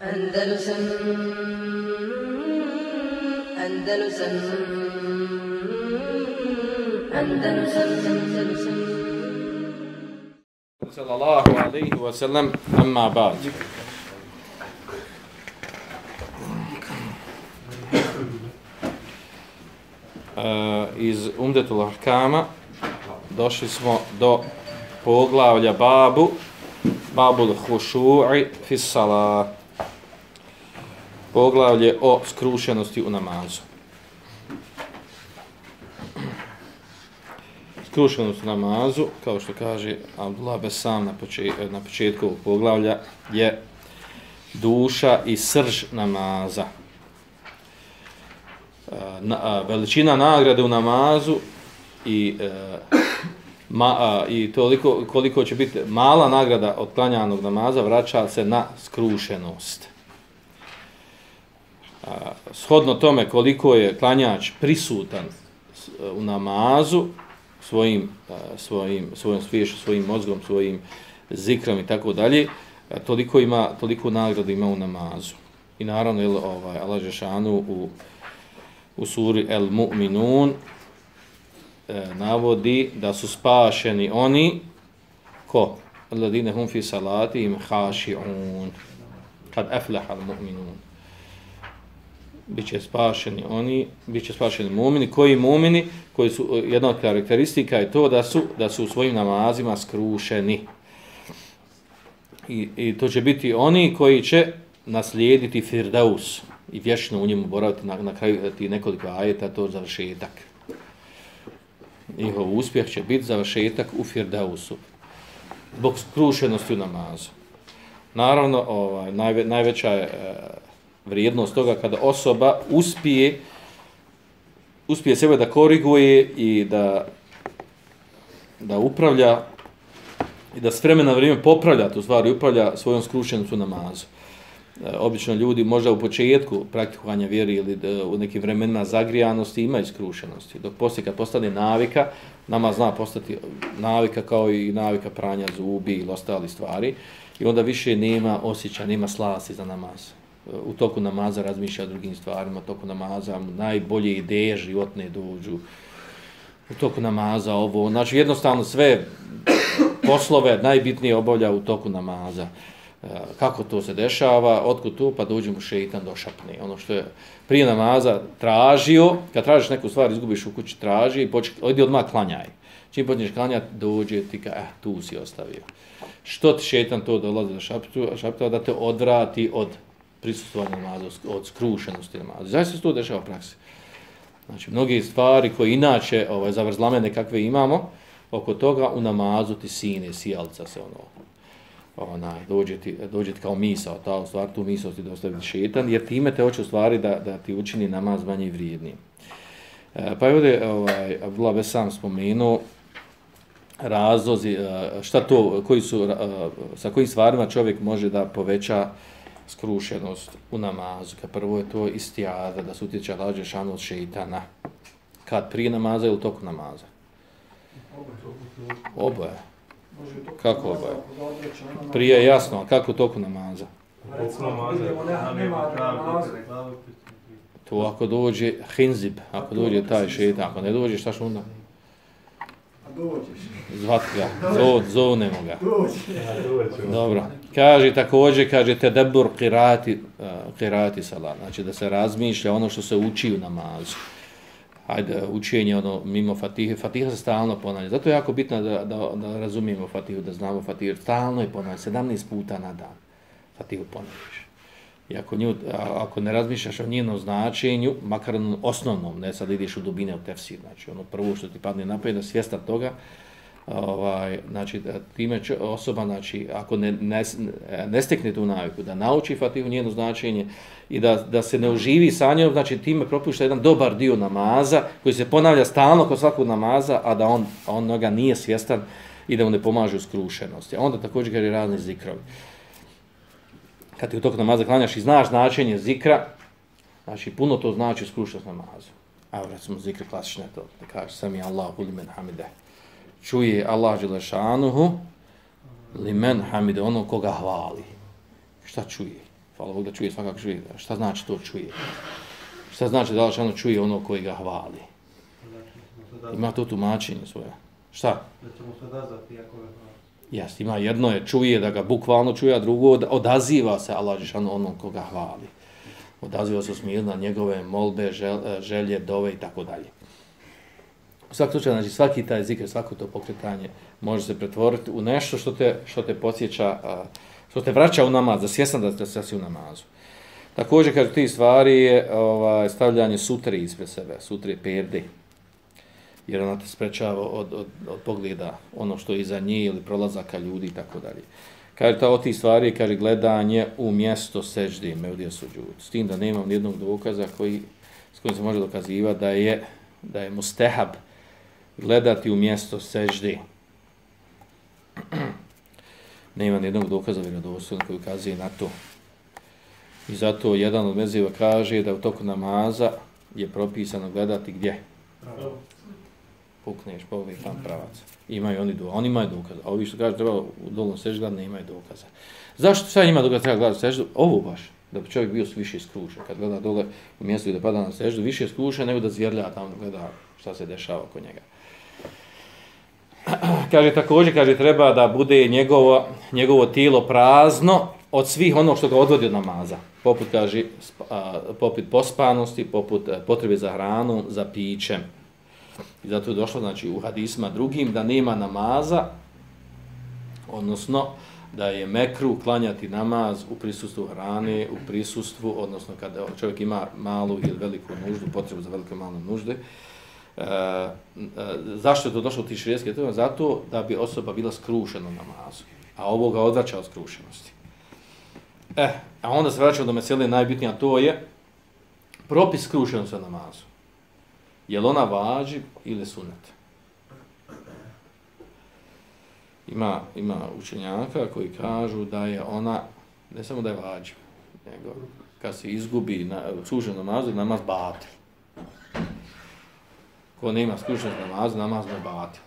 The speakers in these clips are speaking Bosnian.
Andalusam Andalusam Andalusam Andalusam. Sallallahu alaihi wa sallam amma ba'd. Uh, iz Umdetul Ahkama došli smo do poglavlja babu babul hušu'i fis salah poglavlje o skrušenosti u namazu skrušenost u namazu, kao što kaže Abdullah Besam na, početku, na početku ovog poglavlja, je duša i srž namaza. E, na, veličina nagrade u namazu i, e, ma, i toliko, koliko će biti mala nagrada od klanjanog namaza vraća se na skrušenost a, Shodno tome koliko je klanjač prisutan e, u namazu, svojim, svojim, svojim sviješom, svojim mozgom, svojim zikrom i tako dalje, toliko ima, toliko nagrada ima u namazu. I naravno, jel, ovaj, Allah Žešanu u, u suri El Mu'minun e, navodi da su spašeni oni ko? Alladine hum fi salati im haši'un kad efleha al mu'minun bit će spašeni oni, bit će spašeni mumini, koji mumini, koji su, eh, jedna od karakteristika je to da su, da su u svojim namazima skrušeni. I, I to će biti oni koji će naslijediti Firdaus i vječno u njemu boraviti na, na kraju eh, ti nekoliko ajeta, to završetak. Njihov uspjeh će biti završetak u Firdausu. Zbog skrušenosti u namazu. Naravno, ovaj, najve, najveća je vrijednost toga kada osoba uspije uspije sebe da koriguje i da da upravlja i da s vremena vrijeme popravlja tu stvar i upravlja svojom skrušenosti namazu. E, obično ljudi možda u početku praktikovanja vjeri ili e, u nekim vremenima zagrijanosti imaju skrušenosti. Dok poslije kad postane navika, nama zna postati navika kao i navika pranja zubi ili ostali stvari. I onda više nema osjećaja, nema slasti za namaz u toku namaza razmišlja o drugim stvarima, u toku namaza najbolje ideje životne dođu, u toku namaza ovo, znači jednostavno sve poslove najbitnije obavlja u toku namaza. E, kako to se dešava, otkud tu, pa dođe mu šeitan do šapne. Ono što je prije namaza tražio, kad tražiš neku stvar, izgubiš u kući, traži, poč, odi odmah klanjaj. Čim počneš klanjati, dođe ti ka, eh, tu si ostavio. Što ti šeitan to dolazi do šaptu, da te odvrati od prisustvovanja namaza, od skrušenosti namaza. Zašto se to dešava u praksi? Znači, mnoge stvari koje inače ovaj, zavrzlame kakve imamo, oko toga u namazu ti sine, sijalca se ono, onaj, dođe, ti, dođe ti kao misao, ta u stvari tu misao ti dostavi šetan, jer time te hoće u stvari da, da ti učini namaz manje i. E, pa je ovdje, ovaj, Abdullah sam spomenuo, razlozi, e, šta to, koji su, e, sa kojim stvarima čovjek može da poveća skrušenost u namazu. Kad prvo je to istijada, da se utječe lađe šanu od šeitana. Kad prije namaza ili toku namaza? Oboje. Kako oboje? Prije je jasno, a kako toku namaza? To ako dođe hinzib, ako dođe taj šeitan, ako ne dođe, šta što onda? Zvat ga, zovnemo ga. Dobro. Kaže također, kaže tedebur kirati, uh, e, kirati salat, znači da se razmišlja ono što se uči u namazu. Ajde, učenje ono mimo fatihe, fatiha se stalno ponavlja. Zato je jako bitno da, da, da razumijemo fatihu, da znamo fatihu. Stalno je ponavlja, 17 puta na dan fatihu ponavljaš. I ako, nju, ako ne razmišljaš o njenom značenju, makar osnovnom, ne sad ideš u dubine u tefsir, znači ono prvo što ti padne napoje, da svijesta toga, ovaj, znači, time će osoba, znači, ako ne, ne, ne stekne tu naviku, da nauči Fatihu njeno značenje i da, da se ne uživi sa njom, znači, time propušta jedan dobar dio namaza, koji se ponavlja stalno kod svakog namaza, a da on, on noga nije svjestan i da mu ne pomaže u skrušenosti. A onda također kaže razni zikrovi. Kad ti u toku namaza klanjaš i znaš značenje zikra, znači, puno to znači skrušenost namazu. A recimo zikre klasične to, da kaže sami Allahu ulimen hamideh čuje Allah Đelešanuhu li men hamide ono koga hvali. Šta čuje? hvala Bog da čuje svakako čuje. Šta znači to čuje? Šta znači da ono čuje ono koji ga hvali? Ima to tumačenje svoje. Šta? Da ćemo se odazvati ako ga hvali. Jas, ima jedno je čuje da ga bukvalno čuje, a drugo od- odaziva se Allah Žešanu onom koga hvali. Odaziva se smirno na njegove molbe, žel, želje, dove i tako dalje. U svakom slučaju, znači svaki taj zikr, svako to pokretanje može se pretvoriti u nešto što te, što te podsjeća, što te vraća u namaz, da svjesna da, da si u namazu. Također, kažu ti stvari je ovaj, stavljanje sutri ispred sebe, sutri perde, jer ona te sprečava od, od, od pogleda ono što je iza nje ili prolazaka ljudi i tako dalje. Kaže, ta od tih stvari, kaže, gledanje u mjesto seždi, meudija suđud. S tim da nemam nijednog dokaza koji, s kojim se može dokazivati da je, da je mustehab gledati u mjesto seždi. Nema nijednog dokaza vjerodostojnog koji ukazuje na to. I zato jedan od meziva kaže da u toku namaza je propisano gledati gdje? Pravo. pukneš, pogledaj tam pravac. Imaju oni dokaze, oni imaju dokaze. A ovi što kaže treba u dolnom seždu gledati, ne imaju dokaza. Zašto sad ima dokaza treba gledati seždu? Ovo baš, da bi čovjek bio više skrušen. Kad gleda dole u mjestu da pada na seždu, više skrušen nego da zvjerlja tamo, gleda šta se dešava kod njega. kaže također, kaže treba da bude njegovo, njegovo tijelo prazno od svih onog što ga odvodi od namaza. Poput, kaže, poput pospanosti, poput e, potrebe za hranu, za pićem. I zato je došlo znači, u hadisma drugim da nema namaza, odnosno da je mekru klanjati namaz u prisustvu hrane, u prisustvu, odnosno kada čovjek ima malu ili veliku nuždu, potrebu za velike malu nužde. E, e, zašto je to došlo ti širijetske teme? Zato da bi osoba bila skrušena na namazu, a ovo ga odvraća od skrušenosti. E, a onda se vraćamo do mesele najbitnija, to je propis skrušenosti na namazu. Je li ona vađib ili sunet? Ima, ima učenjaka koji kažu da je ona, ne samo da je vađi, nego kad se izgubi na, skrušen namazu, namaz batil. Ko nema skrušen namaz, namaz ne batil.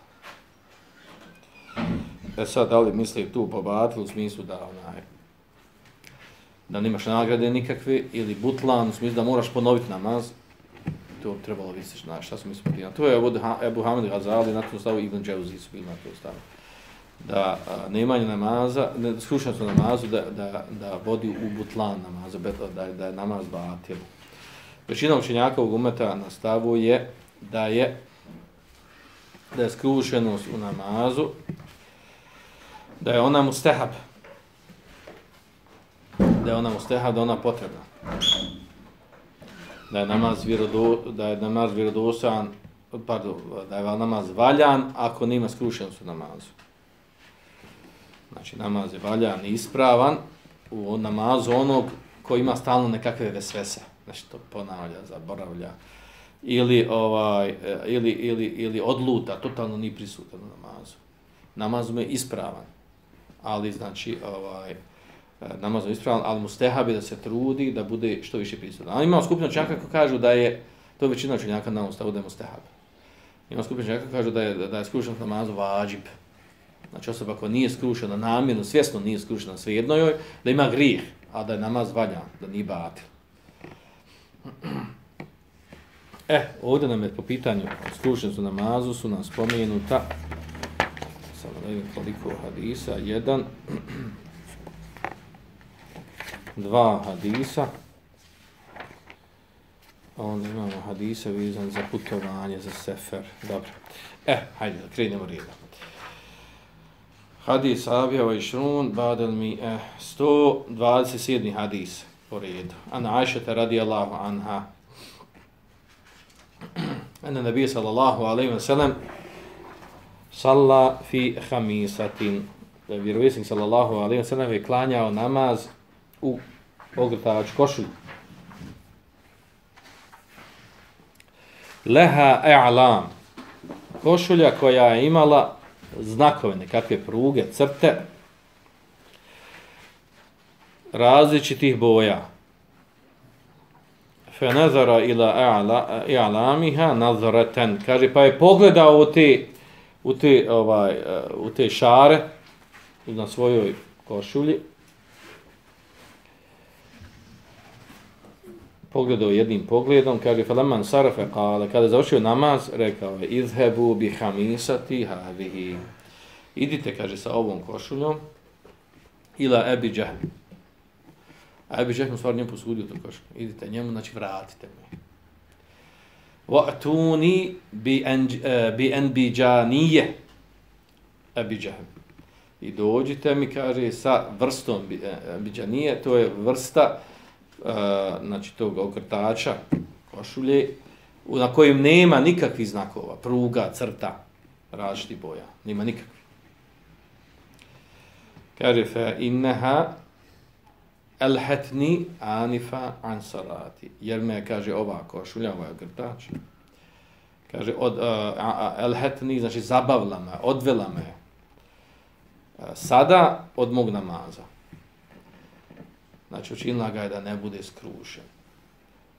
E sad, da li misli tu po batilu u smislu da onaj, da nemaš nagrade nikakve, ili butlan, u smislu da moraš ponoviti namaz, to bi trebalo vidjeti šta, šta su misli potina. To je Ebu, Ebu Hamid Ghazali, na to stavu Ibn Dževzi su bili na to stavu. Da a, nemanje namaza, ne, slušanje su namazu, da, da, da vodi u butlan namaza, da, da je namaz batil. Većina učenjaka ovog umeta na stavu je da je da je skrušenost u namazu, da je ona mustehab, da je ona mustehab, da ona potrebna. Da je namaz vjerodo, da je namaz vjerodostojan, pardon, da je namaz valjan ako nema skrušenost u namazu. Znači namaz je valjan i ispravan u namazu onog koji ima stalno nekakve vesvese, znači, nešto ponavlja, zaboravlja ili ovaj eh, ili ili ili odluta, totalno ni prisutan u namazu. Namaz mu je ispravan. Ali znači ovaj eh, namaz je ispravan, ali mu stehabi da se trudi da bude što više prisutan. Ali imamo skupinu čaka koji kažu da je, to je većina učenjaka na ustavu da je mu stehab. Imamo skupinu čaka koji kažu da je, da je skrušen namazu vađib. Znači osoba koja nije skrušena namjerno, svjesno nije skrušena svejedno joj, da ima grijeh, a da je namaz valja, da nije batil. E, ovdje nam je po pitanju skrušenosti namazu su nam spomenuta samo da vidim koliko hadisa, jedan, dva hadisa, a onda imamo hadisa vizan za putovanje, za sefer. Dobro. E, hajde da krenemo redom. Hadis Abija Vajšrun, Šrun, Badal mi, eh, 127. hadis po redu. Ana Ašeta radijallahu anha. Ene nabija sallallahu alaihi wa sallam salla fi hamisatin. Da je vjerovjesnik sallallahu alaihi wa sallam je klanjao namaz u ogrtavač košulju. Leha e'lam. Košulja koja je imala znakove, nekakve pruge, crte, različitih boja. Fe nazara ila i'lamiha nazratan. Kaže, pa je pogledao u te, u te, ovaj, u te šare na svojoj košulji pogledao jednim pogledom, kaže Feleman Sarafe, kale, kada je završio namaz, rekao je, izhebu bi hamisati hadhihi Idite, kaže, sa ovom košuljom, ila Ebi Džahm. A Ebi Džahm stvar njemu posudio to košak. Idite njemu, znači vratite mu. Wa'tuni bi, enj, uh, bi enbiđanije Ebi Džahm. I dođite mi, kaže, sa vrstom enbiđanije, eh, to je vrsta, uh, znači, tog okrtača, košulje, na kojem nema nikakvih znakova, pruga, crta, različitih boja, nema nikakvih. Kaže, fa inneha elhetni anifa an salati. Jer me, kaže, ova košulja, ovaj grtač, kaže, od, uh, elhetni, znači, zabavila me, odvela me, uh, sada od mog namaza. Znači, učinila ga je da ne bude skrušen.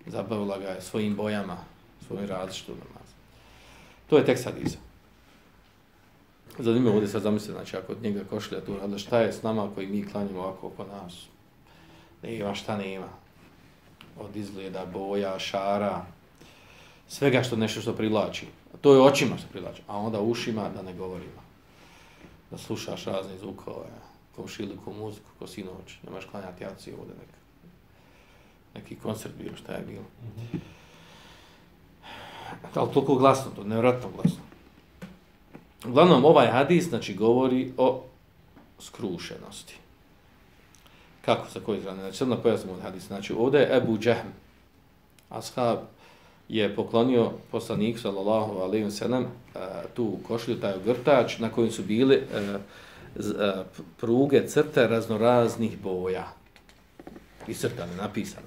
Zabavila ga je svojim bojama, svojim različitom namaza. To je tek sad iza. Zanimljivo ovdje sad zamisliti, znači ako od njega košlja tu, ali šta je s nama koji mi klanjamo ovako oko nas? Ne ima šta nema. Od izgleda, boja, šara, svega što nešto što privlači. To je očima što privlači, a onda ušima da ne govorimo. Da slušaš razne zvukove, komšiliku, muziku, ko sinoć, nemaš klanjati jaci ovdje neka. Neki koncert bio, šta je bilo. -hmm. Ali toliko glasno, to nevratno glasno. Uglavnom, ovaj hadis znači, govori o skrušenosti. Kako, sa koje strane? Znači, sad na od hadisa. Znači, ovdje je Ebu Džehm, ashab, je poklonio poslaniku, sallallahu alaihi wa sallam, eh, tu košlju, taj ogrtač, na kojem su bile eh, eh, pruge, crte raznoraznih boja. I crtane, napisane.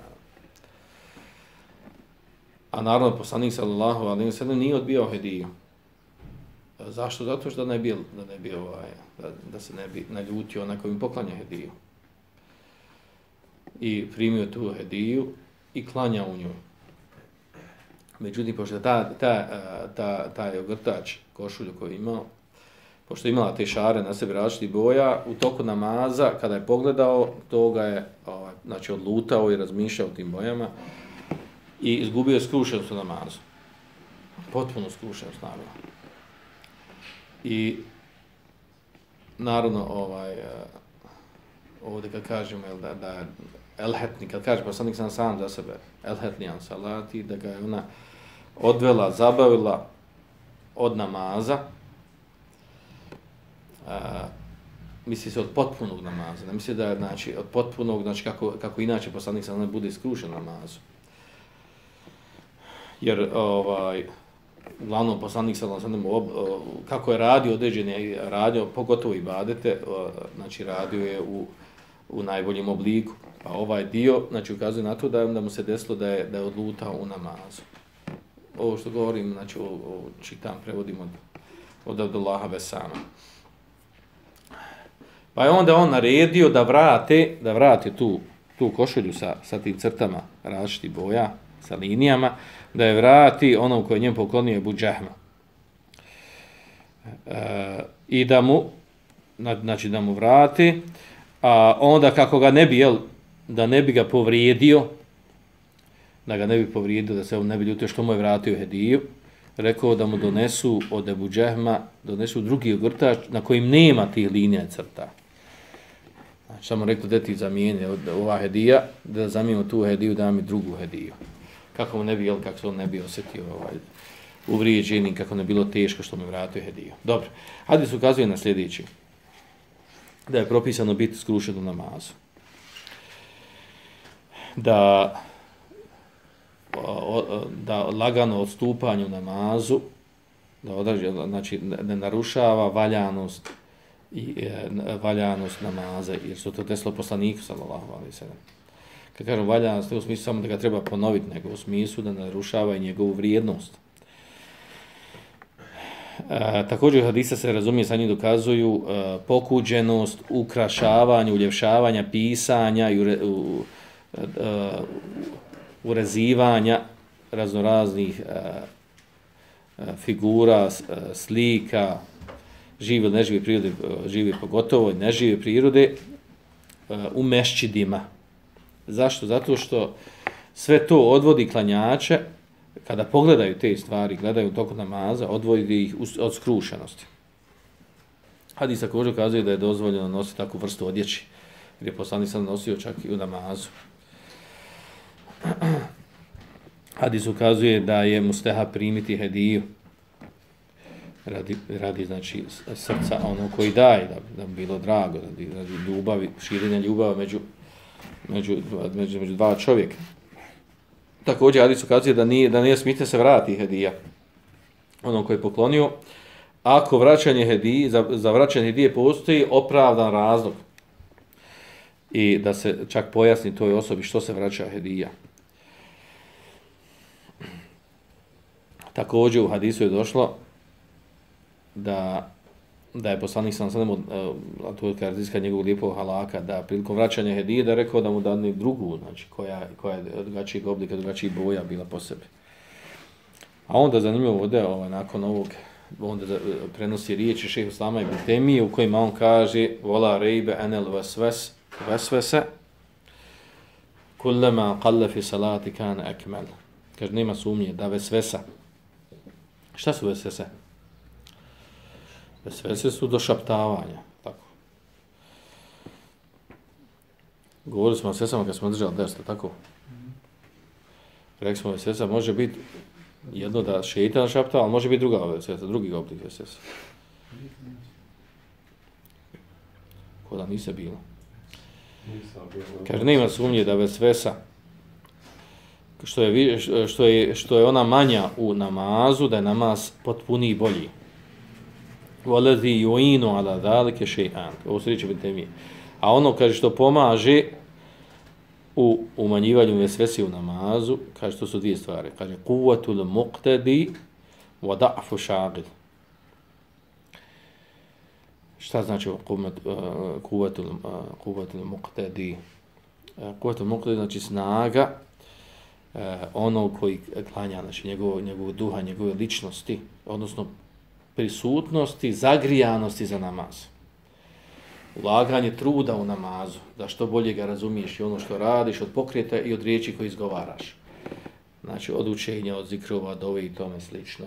A naravno, poslanik, sallallahu alaihi wa sallam, nije odbio hediju. Zašto? Zato što da ne bi, da ne bi ovaj, da, da se ne bi naljutio na kojim poklanja hediju. I primio tu hediju i klanja u njoj. Međutim, pošto ta, ta, ta, taj ogrtač košulju koji imao, pošto je imala te šare na sebi različitih boja, u toku namaza, kada je pogledao, to ga je ovaj, znači, odlutao i razmišljao tim bojama i izgubio skrušenost u namazu. Potpuno skrušenost naravno. I naravno ovaj ovdje kad kažemo jel, da, da elhetni, kad kaže poslanik sam sam za sebe elhetni an salati, da ga je ona odvela, zabavila od namaza, a, misli se od potpunog namaza, ne misli da je znači, od potpunog, znači kako, kako inače poslanik sam ne bude iskrušen namazu. Jer ovaj, glavno poslanik sallallahu alejhi ve sellem kako je radio određene radio pogotovo i badete znači radio je u u najboljem obliku pa ovaj dio znači ukazuje na to da da mu se desilo da je da je odlutao u namazu ovo što govorim znači o, o čitam prevodim od od Abdullaha Besama pa je onda on naredio da vrate da vrate tu tu košulju sa sa tim crtama različitih boja sa linijama da je vrati onom koji je njem poklonio je Buđahma. E, I da mu, znači da mu vrati, a onda kako ga ne bi, jel, da ne bi ga povrijedio, da ga ne bi povrijedio, da se on ne bi ljutio što mu je vratio hediju, rekao da mu donesu od Ebu Džehma, donesu drugi ogrtač na kojim nema tih linija crta. Znači, samo rekao da ti zamijeni ova hedija, da zamijenimo tu hediju, da mi drugu hediju kako mu ne bi, jel, kako se on ne bi osjetio ovaj, uvrijeđeni, kako ne bilo teško što mu je vratio hediju. Dobro, Hadis ukazuje na sljedeći, da je propisano biti skrušen u namazu. Da, da lagano odstupanju namazu, da održi, znači ne narušava valjanost i e, valjanost namaza, jer su to desilo poslaniku, sallallahu alejhi ve sellem. kad kažem valja, u smislu samo da ga treba ponoviti, nego u smislu da narušava i njegovu vrijednost. E, također hadisa se razumije, sa njih dokazuju e, pokuđenost, ukrašavanje, uljevšavanja, pisanja i u, u, uh, urezivanja raznoraznih uh, uh figura, uh, slika, žive ili nežive prirode, uh, žive pogotovo i nežive prirode, u mešćidima, Zašto? Zato što sve to odvodi klanjače, kada pogledaju te stvari, gledaju toku namaza, odvodi ih od skrušenosti. Hadis također kazuje da je dozvoljeno nositi takvu vrstu odjeći, jer je poslanik sam nosio čak i u namazu. Hadis ukazuje da je musteha primiti hediju radi, radi znači srca ono koji daje, da, da bi bilo drago, radi, radi ljubavi, širenja ljubavi među, među, među, među dva čovjeka. Također Hadis ukazuje da nije, da nije smite se vrati hedija onom koji je poklonio. Ako vraćanje hedije, za, za vraćanje hedije postoji opravdan razlog i da se čak pojasni toj osobi što se vraća hedija. Također u hadisu je došlo da da je poslanik sam sam a to je karakteristika njegovog lijepog halaka, da prilikom vraćanja hedije da rekao da mu dadne drugu, znači koja, koja je drugačijeg oblika, drugačijih boja bila po sebi. A onda zanimljivo ovdje, ovaj, nakon ovog, onda da, prenosi riječi šeha Islama ibn Temije u kojima on kaže vola rejbe enel vesves, vesvese kullama qalle fi salati kan ekmel. Kaže, nema sumnje da vesvesa. Šta su vesvese? Vesvese su došaptavanja. Tako. Govorili smo o vesvesama kad smo držali desno, tako? Rekli smo vesvesa može biti jedno da šeitan šapta, ali može biti druga vesvesa, drugi oblik vesvesa. Ko da nise bilo. Kaže, nema sumnje da vesvesa, što je, što, je, što je ona manja u namazu, da je namaz potpuniji i bolji. Walezi yuinu ala zalike shay'an. Ovo se riječi temije. A ono kaže što pomaže u umanjivanju vesvesi u namazu, kaže to su dvije stvari. Kaže kuvatul muqtadi wa da'fu šagil. Šta znači kuvat, kuvatul, eh, kuvatul eh, muqtadi? Eh, kuvatul muqtadi znači snaga E, ono koji klanja, znači njegovo, njegovog duha, njegove ličnosti, odnosno prisutnosti, zagrijanosti za namaz. Ulaganje truda u namazu, da što bolje ga razumiješ i ono što radiš, od pokreta i od riječi koje izgovaraš. Znači, od učenja, od zikrova, od ove i tome slično.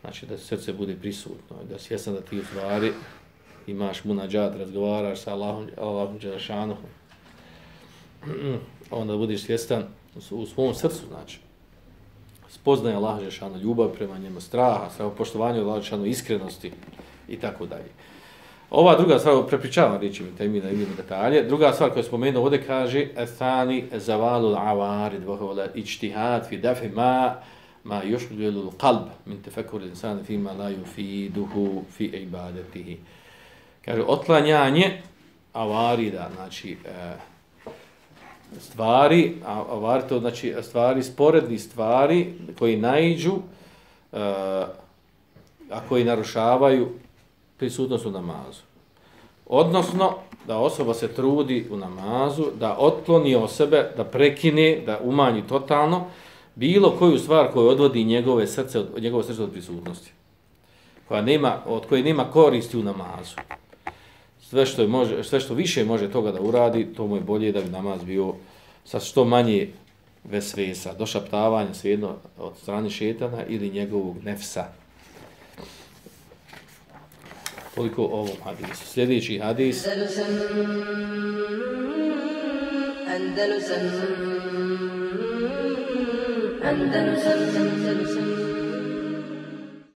Znači, da srce bude prisutno, da svjesan da ti u stvari imaš munađat, razgovaraš sa Allahom, Allahom Đelešanom. Onda budeš svjestan u svom srcu, znači, spoznaje Allah Žešanu, ljubav prema njemu, straha, strah, poštovanje Allah Žešanu, iskrenosti i tako dalje. Ova druga stvar, prepričavam riječi mi temi da imamo detalje. Druga stvar koju spomenuo ovdje kaže Ethani zavalu l'avarid vahovala ičtihad fi dafi ma ma yushghilu al-qalb min tafakkur al-insan fi ma la yufiduhu fi ibadatihi. Kaže otlanjanje avarida, znači e, stvari, a avari to znači stvari sporedni stvari koji naiđu uh, a koji narušavaju prisutnost u namazu. Odnosno, da osoba se trudi u namazu, da otkloni od sebe, da prekine, da umanji totalno bilo koju stvar koju odvodi njegove srce, od, njegove srce od prisutnosti. Koja nema, od koje nema koristi u namazu. Sve što, je može, sve što više može toga da uradi, to mu je bolje da bi namaz bio sa što manje vesvesa, došaptavanja svejedno od strane šetana ili njegovog nefsa. Toliko o ovom hadisu. Sljedeći hadis. Andalusam Andalusam Andalusam Andalusam